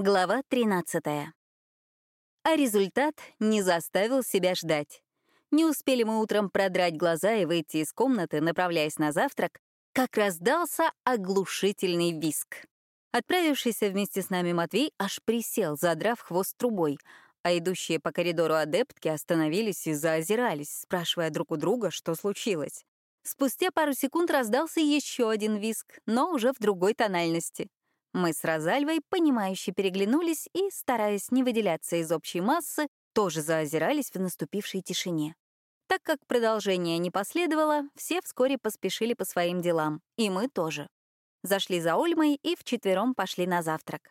Глава 13. А результат не заставил себя ждать. Не успели мы утром продрать глаза и выйти из комнаты, направляясь на завтрак, как раздался оглушительный виск. Отправившийся вместе с нами Матвей аж присел, задрав хвост трубой, а идущие по коридору адептки остановились и заозирались, спрашивая друг у друга, что случилось. Спустя пару секунд раздался еще один виск, но уже в другой тональности. Мы с Розальвой, понимающе переглянулись и, стараясь не выделяться из общей массы, тоже заозирались в наступившей тишине. Так как продолжение не последовало, все вскоре поспешили по своим делам, и мы тоже. Зашли за Ольмой и вчетвером пошли на завтрак.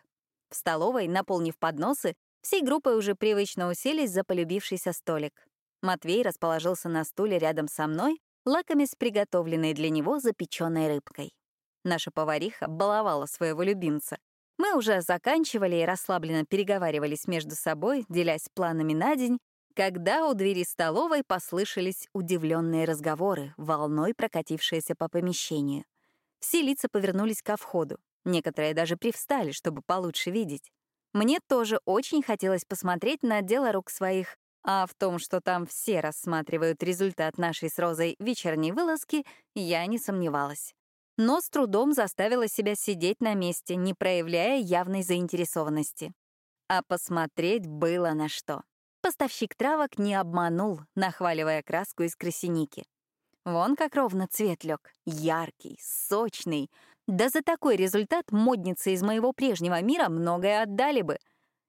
В столовой, наполнив подносы, всей группой уже привычно уселись за полюбившийся столик. Матвей расположился на стуле рядом со мной, лакомясь приготовленной для него запеченной рыбкой. Наша повариха баловала своего любимца. Мы уже заканчивали и расслабленно переговаривались между собой, делясь планами на день, когда у двери столовой послышались удивленные разговоры, волной прокатившиеся по помещению. Все лица повернулись ко входу. Некоторые даже привстали, чтобы получше видеть. Мне тоже очень хотелось посмотреть на дело рук своих, а в том, что там все рассматривают результат нашей с Розой вечерней вылазки, я не сомневалась но с трудом заставила себя сидеть на месте, не проявляя явной заинтересованности. А посмотреть было на что. Поставщик травок не обманул, нахваливая краску из красиники. Вон как ровно цвет лег. Яркий, сочный. Да за такой результат модницы из моего прежнего мира многое отдали бы.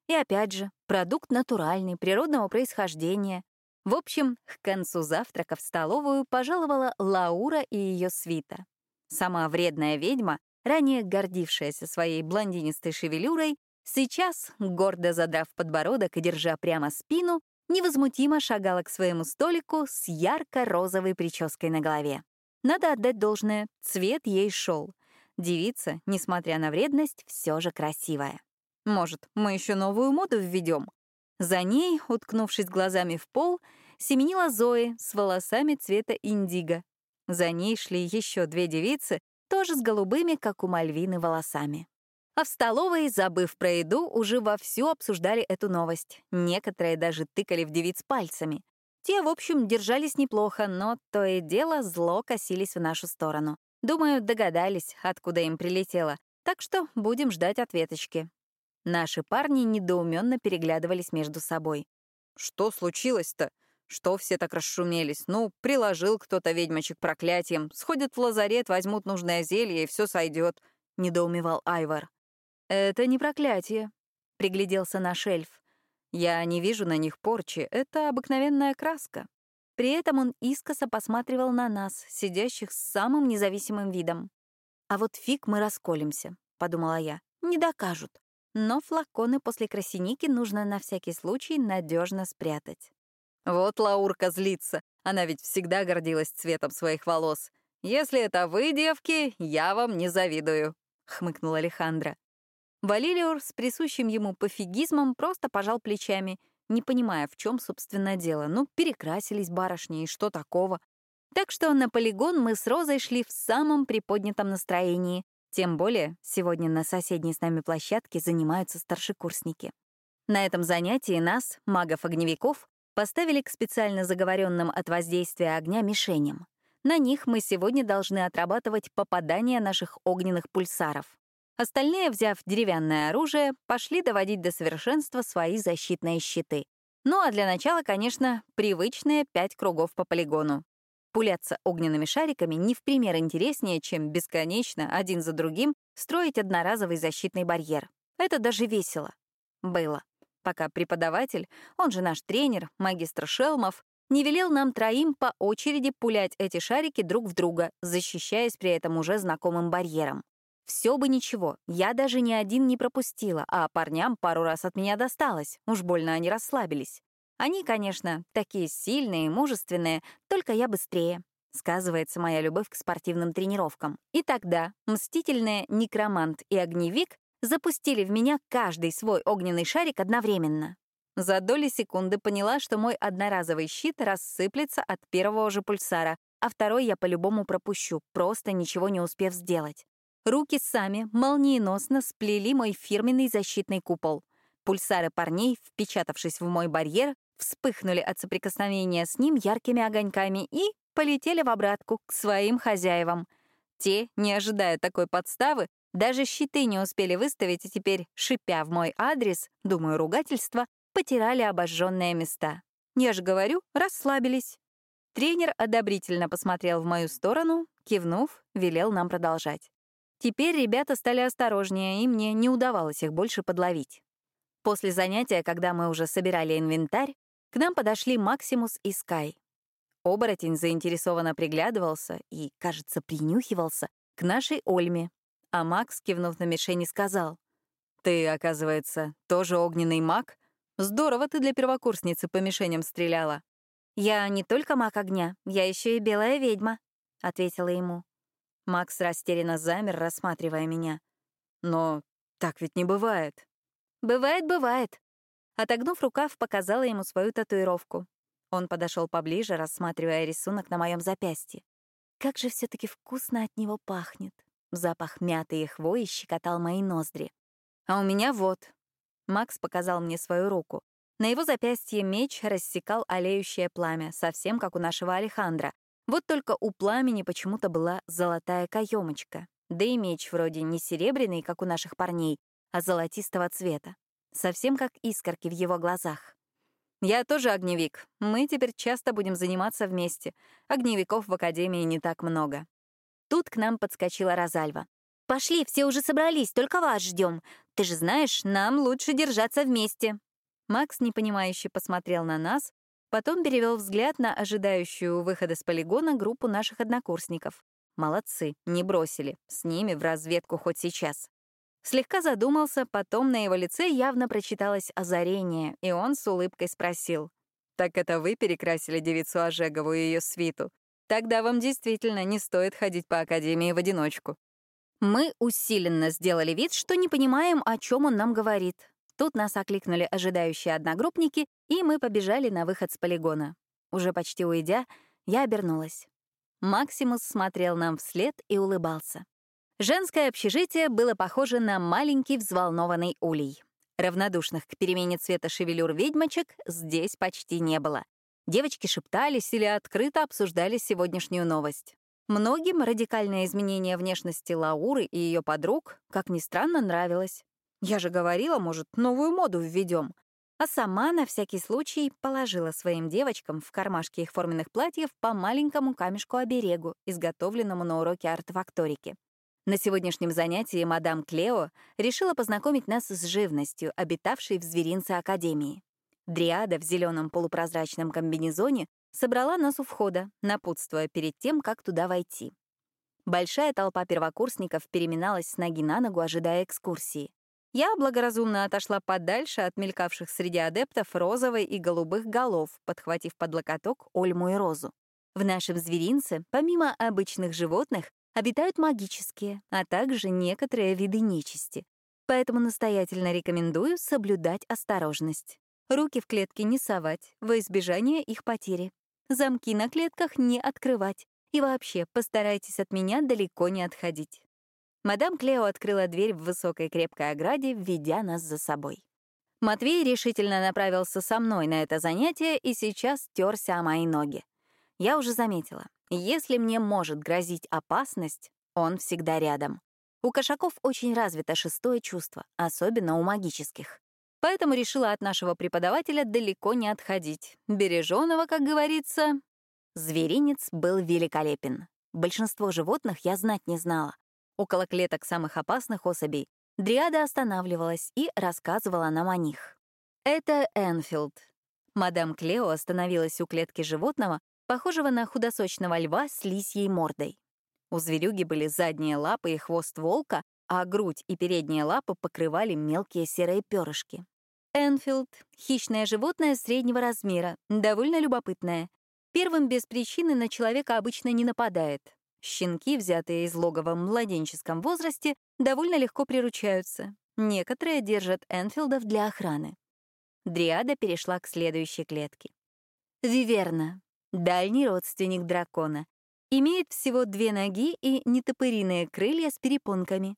И опять же, продукт натуральный, природного происхождения. В общем, к концу завтрака в столовую пожаловала Лаура и ее свита. Сама вредная ведьма, ранее гордившаяся своей блондинистой шевелюрой, сейчас, гордо задрав подбородок и держа прямо спину, невозмутимо шагала к своему столику с ярко-розовой прической на голове. Надо отдать должное, цвет ей шел. Девица, несмотря на вредность, все же красивая. Может, мы еще новую моду введем? За ней, уткнувшись глазами в пол, семенила Зои с волосами цвета индиго, за ней шли еще две девицы, тоже с голубыми, как у Мальвины, волосами. А в столовой, забыв про еду, уже вовсю обсуждали эту новость. Некоторые даже тыкали в девиц пальцами. Те, в общем, держались неплохо, но то и дело зло косились в нашу сторону. Думаю, догадались, откуда им прилетело. Так что будем ждать ответочки. Наши парни недоуменно переглядывались между собой. «Что случилось-то?» Что все так расшумелись? Ну, приложил кто-то ведьмочек проклятием, сходят в лазарет, возьмут нужное зелье, и все сойдет, недоумевал Айвар. Это не проклятие, пригляделся наш эльф. Я не вижу на них порчи, это обыкновенная краска. При этом он искоса посматривал на нас, сидящих с самым независимым видом. А вот фиг мы расколемся, подумала я. Не докажут. Но флаконы после красиники нужно на всякий случай надежно спрятать. Вот Лаурка злится. Она ведь всегда гордилась цветом своих волос. «Если это вы, девки, я вам не завидую», — хмыкнула Алехандра. Валилиор с присущим ему пофигизмом просто пожал плечами, не понимая, в чем, собственно, дело. Ну, перекрасились барышни, и что такого? Так что на полигон мы с Розой шли в самом приподнятом настроении. Тем более, сегодня на соседней с нами площадке занимаются старшекурсники. На этом занятии нас, магов-огневиков, поставили к специально заговоренным от воздействия огня мишеням. На них мы сегодня должны отрабатывать попадание наших огненных пульсаров. Остальные, взяв деревянное оружие, пошли доводить до совершенства свои защитные щиты. Ну а для начала, конечно, привычные пять кругов по полигону. Пуляться огненными шариками не в пример интереснее, чем бесконечно, один за другим, строить одноразовый защитный барьер. Это даже весело. Было пока преподаватель, он же наш тренер, магистр Шелмов, не велел нам троим по очереди пулять эти шарики друг в друга, защищаясь при этом уже знакомым барьером. Все бы ничего, я даже ни один не пропустила, а парням пару раз от меня досталось, уж больно они расслабились. Они, конечно, такие сильные и мужественные, только я быстрее. Сказывается моя любовь к спортивным тренировкам. И тогда мстительные некромант и огневик запустили в меня каждый свой огненный шарик одновременно. За доли секунды поняла, что мой одноразовый щит рассыплется от первого же пульсара, а второй я по-любому пропущу, просто ничего не успев сделать. Руки сами молниеносно сплели мой фирменный защитный купол. Пульсары парней, впечатавшись в мой барьер, вспыхнули от соприкосновения с ним яркими огоньками и полетели в обратку к своим хозяевам. Те, не ожидая такой подставы, даже щиты не успели выставить, и теперь, шипя в мой адрес, думаю, ругательство, потирали обожженные места. Я же говорю, расслабились. Тренер одобрительно посмотрел в мою сторону, кивнув, велел нам продолжать. Теперь ребята стали осторожнее, и мне не удавалось их больше подловить. После занятия, когда мы уже собирали инвентарь, к нам подошли Максимус и Скай. Оборотень заинтересованно приглядывался и, кажется, принюхивался к нашей Ольме, а Макс, кивнув на мишени, сказал, «Ты, оказывается, тоже огненный маг? Здорово ты для первокурсницы по мишеням стреляла». «Я не только маг огня, я еще и белая ведьма», — ответила ему. Макс растерянно замер, рассматривая меня. «Но так ведь не бывает». «Бывает, бывает». Отогнув рукав, показала ему свою татуировку. Он подошел поближе, рассматривая рисунок на моем запястье. Как же все таки вкусно от него пахнет. Запах мяты и хвои щекотал мои ноздри. А у меня вот. Макс показал мне свою руку. На его запястье меч рассекал олеющее пламя, совсем как у нашего Алехандра. Вот только у пламени почему-то была золотая каемочка. Да и меч вроде не серебряный, как у наших парней, а золотистого цвета. Совсем как искорки в его глазах. «Я тоже огневик. Мы теперь часто будем заниматься вместе. Огневиков в Академии не так много». Тут к нам подскочила Розальва. «Пошли, все уже собрались, только вас ждем. Ты же знаешь, нам лучше держаться вместе». Макс непонимающе посмотрел на нас, потом перевел взгляд на ожидающую выхода с полигона группу наших однокурсников. Молодцы, не бросили. С ними в разведку хоть сейчас. Слегка задумался, потом на его лице явно прочиталось озарение, и он с улыбкой спросил. «Так это вы перекрасили девицу Ожегову и ее свиту? Тогда вам действительно не стоит ходить по академии в одиночку. Мы усиленно сделали вид, что не понимаем, о чем он нам говорит. Тут нас окликнули ожидающие одногруппники, и мы побежали на выход с полигона. Уже почти уйдя, я обернулась. Максимус смотрел нам вслед и улыбался. Женское общежитие было похоже на маленький взволнованный улей. Равнодушных к перемене цвета шевелюр ведьмочек здесь почти не было. Девочки шептались или открыто обсуждали сегодняшнюю новость. Многим радикальное изменение внешности Лауры и ее подруг, как ни странно, нравилось. Я же говорила, может, новую моду введем. А сама на всякий случай положила своим девочкам в кармашки их форменных платьев по маленькому камешку-оберегу, изготовленному на уроке артефакторики. На сегодняшнем занятии мадам Клео решила познакомить нас с живностью, обитавшей в зверинце Академии. Дриада в зеленом полупрозрачном комбинезоне собрала нас у входа, напутствуя перед тем, как туда войти. Большая толпа первокурсников переминалась с ноги на ногу, ожидая экскурсии. Я благоразумно отошла подальше от мелькавших среди адептов розовой и голубых голов, подхватив под локоток Ольму и Розу. В нашем зверинце, помимо обычных животных, обитают магические, а также некоторые виды нечисти. Поэтому настоятельно рекомендую соблюдать осторожность. Руки в клетки не совать, во избежание их потери. Замки на клетках не открывать. И вообще, постарайтесь от меня далеко не отходить. Мадам Клео открыла дверь в высокой крепкой ограде, введя нас за собой. Матвей решительно направился со мной на это занятие и сейчас терся о мои ноги. Я уже заметила, если мне может грозить опасность, он всегда рядом. У кошаков очень развито шестое чувство, особенно у магических. Поэтому решила от нашего преподавателя далеко не отходить. Береженого, как говорится. Зверинец был великолепен. Большинство животных я знать не знала. Около клеток самых опасных особей Дриада останавливалась и рассказывала нам о них. Это Энфилд. Мадам Клео остановилась у клетки животного, похожего на худосочного льва с лисьей мордой. У зверюги были задние лапы и хвост волка, а грудь и передние лапы покрывали мелкие серые перышки. Энфилд — хищное животное среднего размера, довольно любопытное. Первым без причины на человека обычно не нападает. Щенки, взятые из логова в младенческом возрасте, довольно легко приручаются. Некоторые держат Энфилдов для охраны. Дриада перешла к следующей клетке. Виверна — дальний родственник дракона. Имеет всего две ноги и нетопыриные крылья с перепонками.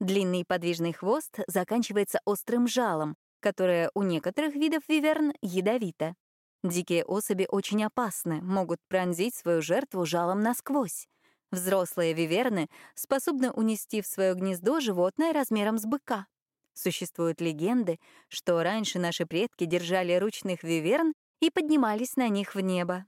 Длинный подвижный хвост заканчивается острым жалом, которое у некоторых видов виверн ядовито. Дикие особи очень опасны, могут пронзить свою жертву жалом насквозь. Взрослые виверны способны унести в свое гнездо животное размером с быка. Существуют легенды, что раньше наши предки держали ручных виверн и поднимались на них в небо.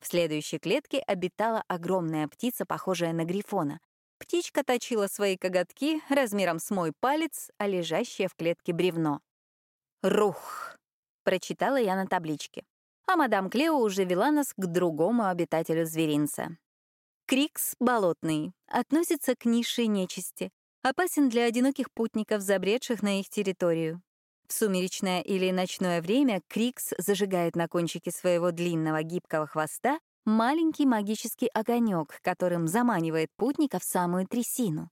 В следующей клетке обитала огромная птица, похожая на грифона. Птичка точила свои коготки размером с мой палец, а лежащее в клетке бревно. «Рух!» — прочитала я на табличке. А мадам Клео уже вела нас к другому обитателю зверинца. Крикс болотный относится к низшей нечисти, опасен для одиноких путников, забредших на их территорию. В сумеречное или ночное время Крикс зажигает на кончике своего длинного гибкого хвоста маленький магический огонек, которым заманивает путника в самую трясину.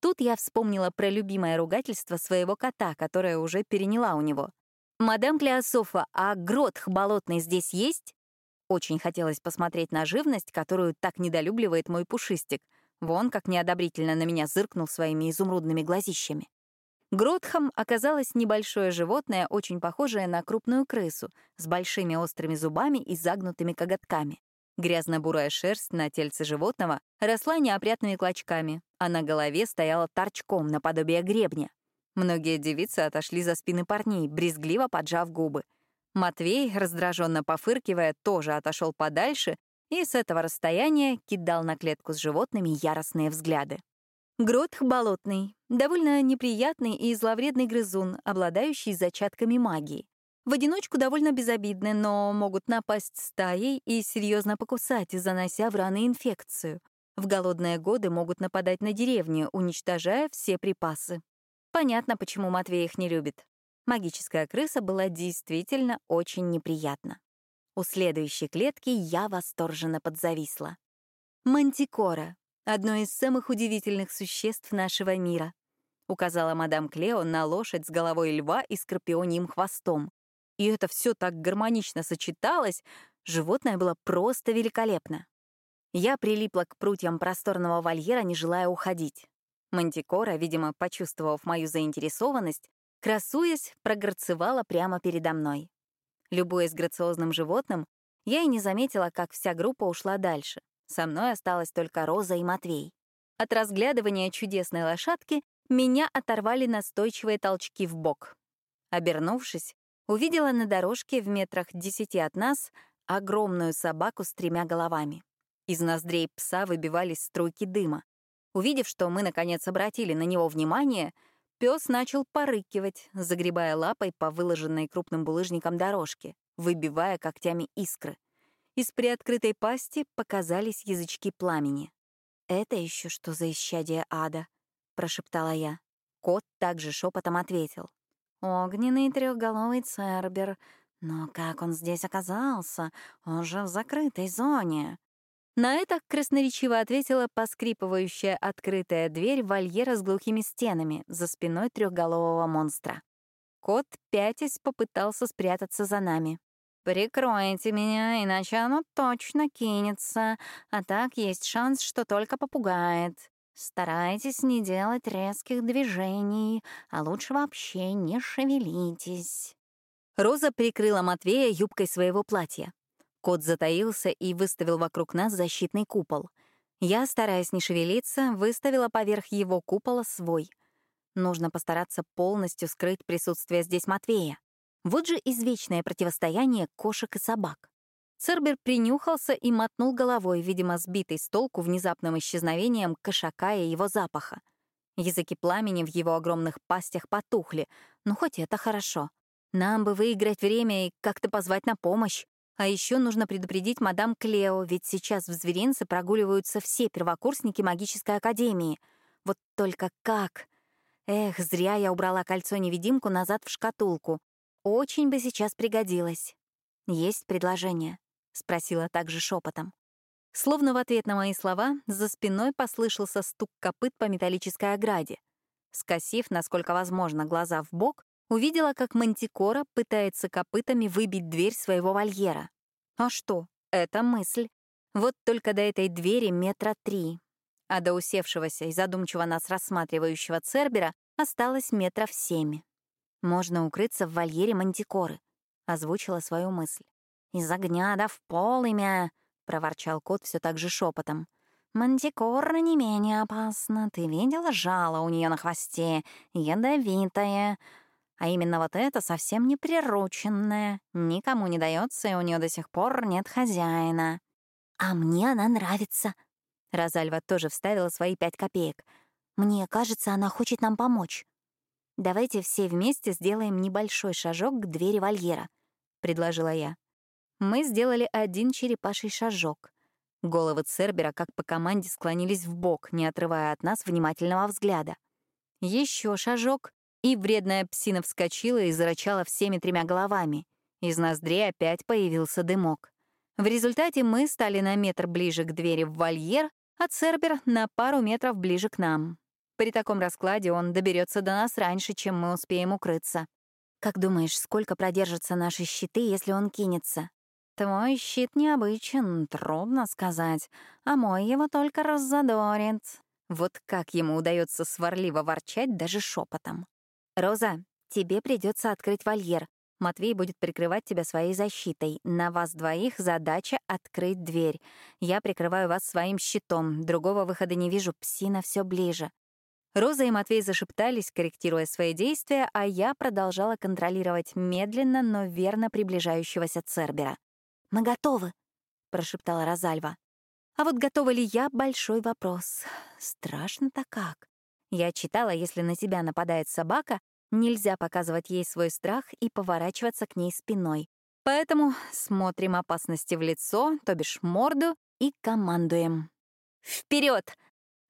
Тут я вспомнила про любимое ругательство своего кота, которое уже переняла у него. «Мадам Клеософа, а гротх болотный здесь есть?» Очень хотелось посмотреть на живность, которую так недолюбливает мой пушистик. Вон как неодобрительно на меня зыркнул своими изумрудными глазищами. Гротхом оказалось небольшое животное, очень похожее на крупную крысу, с большими острыми зубами и загнутыми коготками. Грязно-бурая шерсть на тельце животного росла неопрятными клочками, а на голове стояла торчком наподобие гребня. Многие девицы отошли за спины парней, брезгливо поджав губы — Матвей, раздраженно пофыркивая, тоже отошел подальше и с этого расстояния кидал на клетку с животными яростные взгляды. Гротх болотный, довольно неприятный и зловредный грызун, обладающий зачатками магии. В одиночку довольно безобидны, но могут напасть стаей и серьезно покусать, занося в раны инфекцию. В голодные годы могут нападать на деревню, уничтожая все припасы. Понятно, почему Матвей их не любит. Магическая крыса была действительно очень неприятна. У следующей клетки я восторженно подзависла. Мантикора — одно из самых удивительных существ нашего мира, указала мадам Клео на лошадь с головой льва и скорпионьим хвостом. И это все так гармонично сочеталось, животное было просто великолепно. Я прилипла к прутьям просторного вольера, не желая уходить. Мантикора, видимо, почувствовав мою заинтересованность, красуясь, прогорцевала прямо передо мной. Любуясь грациозным животным, я и не заметила, как вся группа ушла дальше. Со мной осталась только Роза и Матвей. От разглядывания чудесной лошадки меня оторвали настойчивые толчки в бок. Обернувшись, увидела на дорожке в метрах десяти от нас огромную собаку с тремя головами. Из ноздрей пса выбивались струйки дыма. Увидев, что мы, наконец, обратили на него внимание, Пес начал порыкивать, загребая лапой по выложенной крупным булыжником дорожке, выбивая когтями искры. Из приоткрытой пасти показались язычки пламени. «Это еще что за исчадие ада?» — прошептала я. Кот также шепотом ответил. «Огненный трехголовый цербер. Но как он здесь оказался? Он же в закрытой зоне». На это красноречиво ответила поскрипывающая открытая дверь вольера с глухими стенами за спиной трехголового монстра. Кот, пятясь, попытался спрятаться за нами. «Прикройте меня, иначе оно точно кинется, а так есть шанс, что только попугает. Старайтесь не делать резких движений, а лучше вообще не шевелитесь». Роза прикрыла Матвея юбкой своего платья. Кот затаился и выставил вокруг нас защитный купол. Я, стараясь не шевелиться, выставила поверх его купола свой. Нужно постараться полностью скрыть присутствие здесь Матвея. Вот же извечное противостояние кошек и собак. Цербер принюхался и мотнул головой, видимо, сбитый с толку внезапным исчезновением кошака и его запаха. Языки пламени в его огромных пастях потухли, но хоть это хорошо. Нам бы выиграть время и как-то позвать на помощь. А еще нужно предупредить мадам Клео, ведь сейчас в зверинце прогуливаются все первокурсники магической академии. Вот только как? Эх, зря я убрала кольцо-невидимку назад в шкатулку. Очень бы сейчас пригодилось. «Есть предложение?» — спросила также шепотом. Словно в ответ на мои слова, за спиной послышался стук копыт по металлической ограде. Скосив, насколько возможно, глаза в бок, увидела, как мантикора пытается копытами выбить дверь своего вольера. А что? Это мысль. Вот только до этой двери метра три, а до усевшегося и задумчиво нас рассматривающего Цербера осталось метров семь. «Можно укрыться в вольере мантикоры», — озвучила свою мысль. «Из огня да в полымя», — проворчал кот все так же шепотом. «Мантикора не менее опасна. Ты видела жало у нее на хвосте? Ядовитое. А именно вот это совсем не прирученное. Никому не дается, и у нее до сих пор нет хозяина». «А мне она нравится», Розальва тоже вставила свои пять копеек. «Мне кажется, она хочет нам помочь». «Давайте все вместе сделаем небольшой шажок к двери вольера», — предложила я. Мы сделали один черепаший шажок. Головы Цербера, как по команде, склонились в бок, не отрывая от нас внимательного взгляда. Еще шажок, и вредная псина вскочила и зарычала всеми тремя головами. Из ноздрей опять появился дымок. В результате мы стали на метр ближе к двери в вольер, а Цербер — на пару метров ближе к нам. При таком раскладе он доберется до нас раньше, чем мы успеем укрыться. Как думаешь, сколько продержатся наши щиты, если он кинется? Твой щит необычен, трудно сказать, а мой его только раззадорит. Вот как ему удается сварливо ворчать даже шепотом. Роза, тебе придется открыть вольер. Матвей будет прикрывать тебя своей защитой. На вас двоих задача — открыть дверь. Я прикрываю вас своим щитом. Другого выхода не вижу, псина все ближе. Роза и Матвей зашептались, корректируя свои действия, а я продолжала контролировать медленно, но верно приближающегося Цербера. «Мы готовы», — прошептала Розальва. А вот готова ли я — большой вопрос. Страшно-то как. Я читала, если на тебя нападает собака, нельзя показывать ей свой страх и поворачиваться к ней спиной. Поэтому смотрим опасности в лицо, то бишь морду, и командуем. Вперед!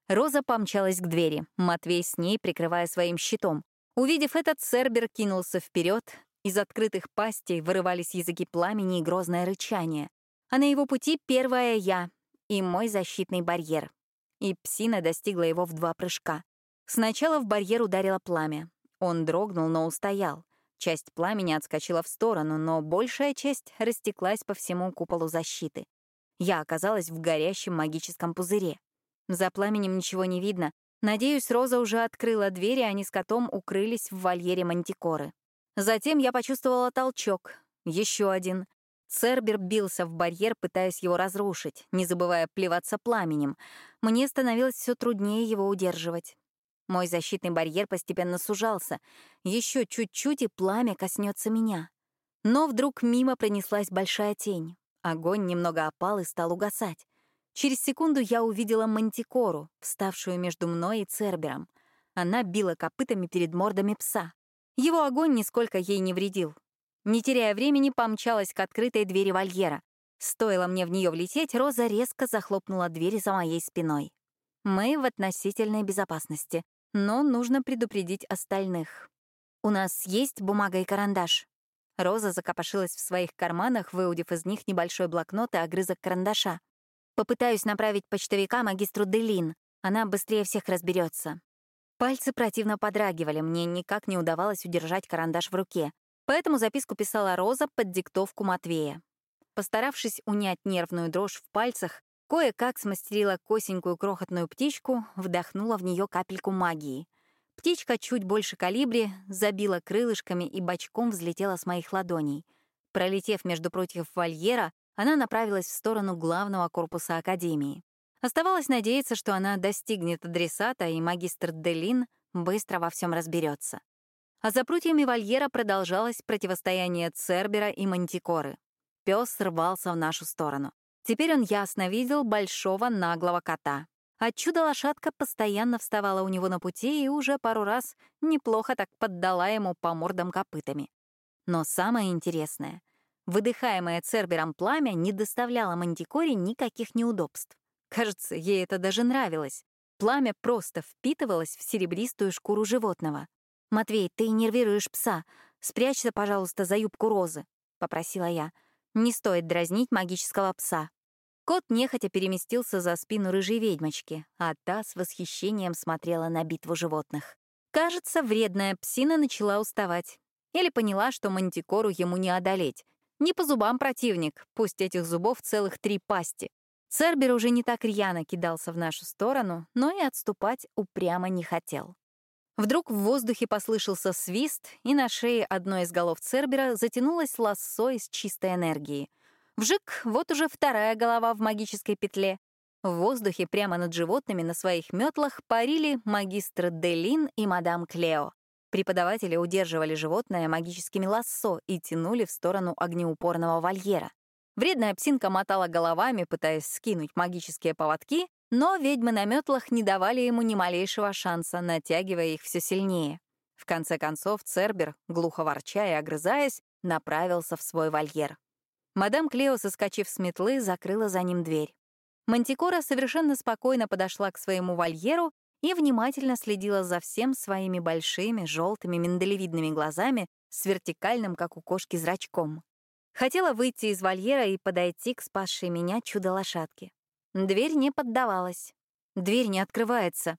Роза помчалась к двери, Матвей с ней, прикрывая своим щитом. Увидев этот, Цербер кинулся вперед. Из открытых пастей вырывались языки пламени и грозное рычание. А на его пути первая я и мой защитный барьер. И псина достигла его в два прыжка. Сначала в барьер ударило пламя. Он дрогнул, но устоял. Часть пламени отскочила в сторону, но большая часть растеклась по всему куполу защиты. Я оказалась в горящем магическом пузыре. За пламенем ничего не видно. Надеюсь, Роза уже открыла двери, а они с котом укрылись в вольере мантикоры. Затем я почувствовала толчок. Еще один. Цербер бился в барьер, пытаясь его разрушить, не забывая плеваться пламенем. Мне становилось все труднее его удерживать. Мой защитный барьер постепенно сужался. Еще чуть-чуть, и пламя коснется меня. Но вдруг мимо пронеслась большая тень. Огонь немного опал и стал угасать. Через секунду я увидела мантикору, вставшую между мной и Цербером. Она била копытами перед мордами пса. Его огонь нисколько ей не вредил. Не теряя времени, помчалась к открытой двери вольера. Стоило мне в нее влететь, Роза резко захлопнула дверь за моей спиной. Мы в относительной безопасности, но нужно предупредить остальных. «У нас есть бумага и карандаш?» Роза закопошилась в своих карманах, выудив из них небольшой блокнот и огрызок карандаша. Попытаюсь направить почтовика магистру Делин. Она быстрее всех разберется. Пальцы противно подрагивали, мне никак не удавалось удержать карандаш в руке. Поэтому записку писала Роза под диктовку Матвея. Постаравшись унять нервную дрожь в пальцах, кое-как смастерила косенькую крохотную птичку, вдохнула в нее капельку магии. Птичка чуть больше калибри, забила крылышками и бочком взлетела с моих ладоней. Пролетев между прутьев вольера, она направилась в сторону главного корпуса Академии. Оставалось надеяться, что она достигнет адресата, и магистр Делин быстро во всем разберется. А за прутьями вольера продолжалось противостояние Цербера и Мантикоры. Пес рвался в нашу сторону. Теперь он ясно видел большого наглого кота. А чудо-лошадка постоянно вставала у него на пути и уже пару раз неплохо так поддала ему по мордам копытами. Но самое интересное — Выдыхаемое Цербером пламя не доставляло Мантикоре никаких неудобств. Кажется, ей это даже нравилось. Пламя просто впитывалось в серебристую шкуру животного. «Матвей, ты нервируешь пса. Спрячься, пожалуйста, за юбку розы», — попросила я. «Не стоит дразнить магического пса». Кот нехотя переместился за спину рыжей ведьмочки, а та с восхищением смотрела на битву животных. Кажется, вредная псина начала уставать. Или поняла, что мантикору ему не одолеть, не по зубам противник, пусть этих зубов целых три пасти. Цербер уже не так рьяно кидался в нашу сторону, но и отступать упрямо не хотел. Вдруг в воздухе послышался свист, и на шее одной из голов Цербера затянулось лассо из чистой энергии. Вжик, вот уже вторая голова в магической петле. В воздухе прямо над животными на своих метлах парили магистр Делин и мадам Клео. Преподаватели удерживали животное магическими лассо и тянули в сторону огнеупорного вольера. Вредная псинка мотала головами, пытаясь скинуть магические поводки, но ведьмы на метлах не давали ему ни малейшего шанса, натягивая их все сильнее. В конце концов, Цербер, глухо ворча и огрызаясь, направился в свой вольер. Мадам Клео, соскочив с метлы, закрыла за ним дверь. Мантикора совершенно спокойно подошла к своему вольеру и внимательно следила за всем своими большими, желтыми, миндалевидными глазами с вертикальным, как у кошки, зрачком. Хотела выйти из вольера и подойти к спасшей меня чудо-лошадке. Дверь не поддавалась. Дверь не открывается.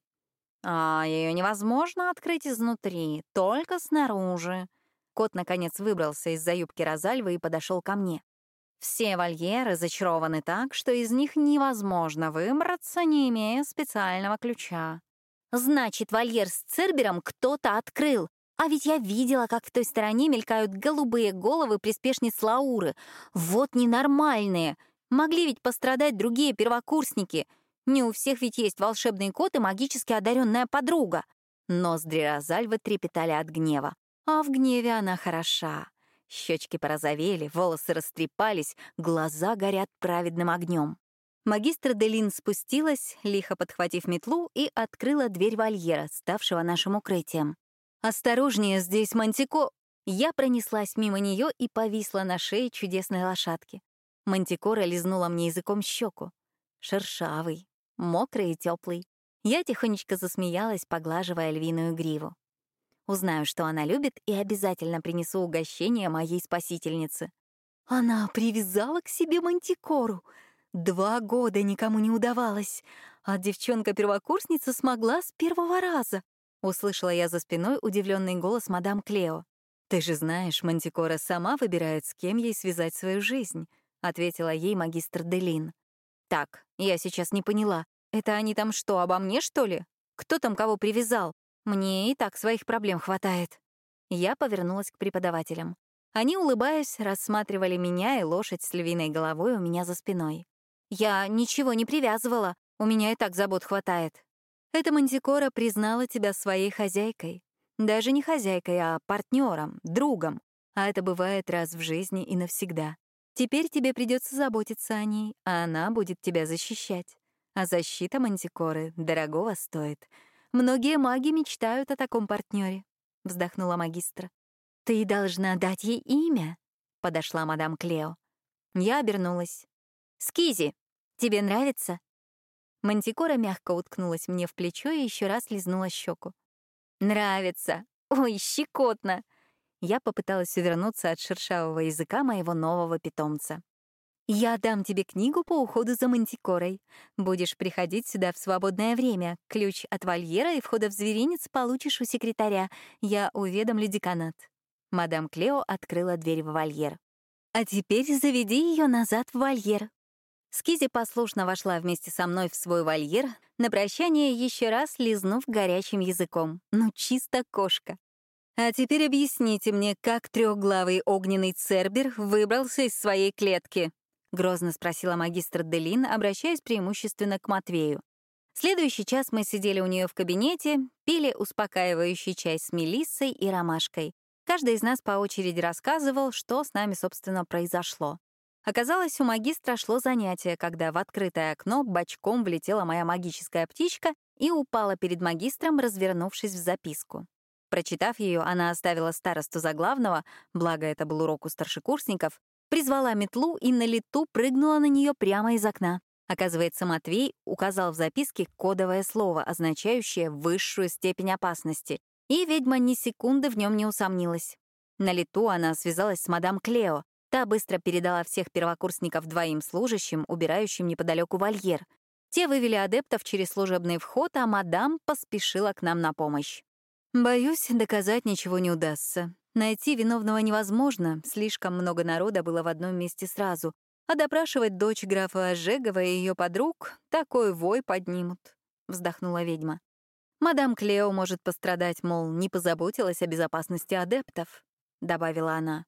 А ее невозможно открыть изнутри, только снаружи. Кот, наконец, выбрался из-за юбки Розальвы и подошел ко мне. Все вольеры зачарованы так, что из них невозможно выбраться, не имея специального ключа. Значит, вольер с Цербером кто-то открыл, а ведь я видела, как в той стороне мелькают голубые головы приспешниц Лауры. Вот ненормальные. Могли ведь пострадать другие первокурсники. Не у всех ведь есть волшебный кот и магически одаренная подруга. Ноздри Розальвы трепетали от гнева. А в гневе она хороша. Щечки порозовели, волосы растрепались, глаза горят праведным огнем. Магистр Делин спустилась, лихо подхватив метлу, и открыла дверь вольера, ставшего нашим укрытием. «Осторожнее, здесь мантико...» Я пронеслась мимо нее и повисла на шее чудесной лошадки. Мантикора лизнула мне языком щеку. Шершавый, мокрый и теплый. Я тихонечко засмеялась, поглаживая львиную гриву. Узнаю, что она любит, и обязательно принесу угощение моей спасительнице. Она привязала к себе мантикору. Два года никому не удавалось, а девчонка-первокурсница смогла с первого раза. Услышала я за спиной удивленный голос мадам Клео. «Ты же знаешь, Мантикора сама выбирает, с кем ей связать свою жизнь», — ответила ей магистр Делин. «Так, я сейчас не поняла. Это они там что, обо мне, что ли? Кто там кого привязал? Мне и так своих проблем хватает». Я повернулась к преподавателям. Они, улыбаясь, рассматривали меня и лошадь с львиной головой у меня за спиной. «Я ничего не привязывала. У меня и так забот хватает», эта мантикора признала тебя своей хозяйкой. Даже не хозяйкой, а партнером, другом. А это бывает раз в жизни и навсегда. Теперь тебе придется заботиться о ней, а она будет тебя защищать. А защита мантикоры дорогого стоит. Многие маги мечтают о таком партнере, вздохнула магистра. Ты должна дать ей имя, подошла мадам Клео. Я обернулась. Скизи, тебе нравится? Мантикора мягко уткнулась мне в плечо и еще раз лизнула щеку. «Нравится! Ой, щекотно!» Я попыталась увернуться от шершавого языка моего нового питомца. «Я дам тебе книгу по уходу за мантикорой. Будешь приходить сюда в свободное время. Ключ от вольера и входа в зверинец получишь у секретаря. Я уведомлю деканат». Мадам Клео открыла дверь в вольер. «А теперь заведи ее назад в вольер. Скизи послушно вошла вместе со мной в свой вольер, на прощание еще раз лизнув горячим языком. Ну, чисто кошка. А теперь объясните мне, как трехглавый огненный цербер выбрался из своей клетки? Грозно спросила магистр Делин, обращаясь преимущественно к Матвею. Следующий час мы сидели у нее в кабинете, пили успокаивающий чай с мелиссой и ромашкой. Каждый из нас по очереди рассказывал, что с нами, собственно, произошло. Оказалось, у магистра шло занятие, когда в открытое окно бочком влетела моя магическая птичка и упала перед магистром, развернувшись в записку. Прочитав ее, она оставила старосту за главного, благо это был урок у старшекурсников, призвала метлу и на лету прыгнула на нее прямо из окна. Оказывается, Матвей указал в записке кодовое слово, означающее высшую степень опасности, и ведьма ни секунды в нем не усомнилась. На лету она связалась с мадам Клео, Та быстро передала всех первокурсников двоим служащим, убирающим неподалеку вольер. Те вывели адептов через служебный вход, а мадам поспешила к нам на помощь. Боюсь, доказать ничего не удастся. Найти виновного невозможно, слишком много народа было в одном месте сразу. А допрашивать дочь графа Ожегова и ее подруг такой вой поднимут, — вздохнула ведьма. Мадам Клео может пострадать, мол, не позаботилась о безопасности адептов, — добавила она.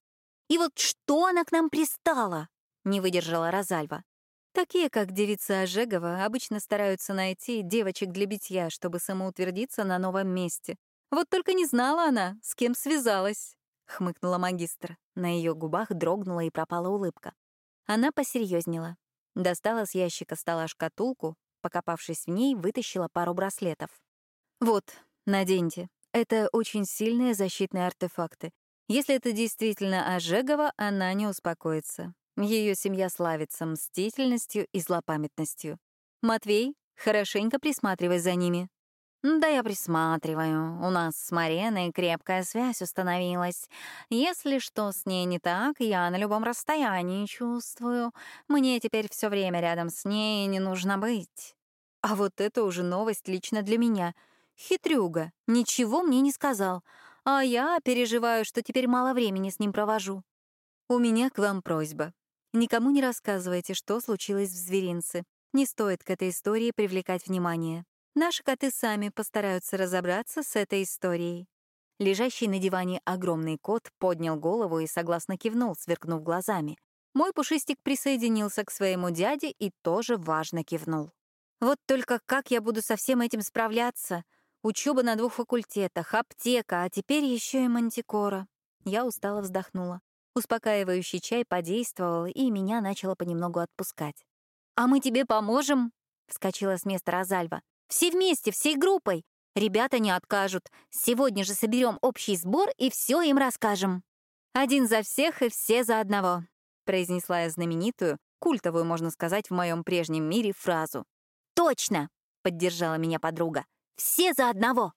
«И вот что она к нам пристала?» — не выдержала Розальва. Такие, как девица Ожегова, обычно стараются найти девочек для битья, чтобы самоутвердиться на новом месте. Вот только не знала она, с кем связалась, — хмыкнула магистр. На ее губах дрогнула и пропала улыбка. Она посерьезнела. Достала с ящика стола шкатулку, покопавшись в ней, вытащила пару браслетов. «Вот, наденьте. Это очень сильные защитные артефакты. Если это действительно Ожегова, она не успокоится. Ее семья славится мстительностью и злопамятностью. Матвей, хорошенько присматривай за ними. Да я присматриваю. У нас с Мариной крепкая связь установилась. Если что с ней не так, я на любом расстоянии чувствую. Мне теперь все время рядом с ней не нужно быть. А вот это уже новость лично для меня. Хитрюга, ничего мне не сказал. А я переживаю, что теперь мало времени с ним провожу. У меня к вам просьба. Никому не рассказывайте, что случилось в зверинце. Не стоит к этой истории привлекать внимание. Наши коты сами постараются разобраться с этой историей. Лежащий на диване огромный кот поднял голову и согласно кивнул, сверкнув глазами. Мой пушистик присоединился к своему дяде и тоже важно кивнул. Вот только как я буду со всем этим справляться? Учеба на двух факультетах, аптека, а теперь еще и мантикора. Я устало вздохнула. Успокаивающий чай подействовал, и меня начало понемногу отпускать. «А мы тебе поможем?» — вскочила с места Розальва. «Все вместе, всей группой. Ребята не откажут. Сегодня же соберем общий сбор и все им расскажем». «Один за всех и все за одного», — произнесла я знаменитую, культовую, можно сказать, в моем прежнем мире фразу. «Точно!» — поддержала меня подруга. «Все за одного!»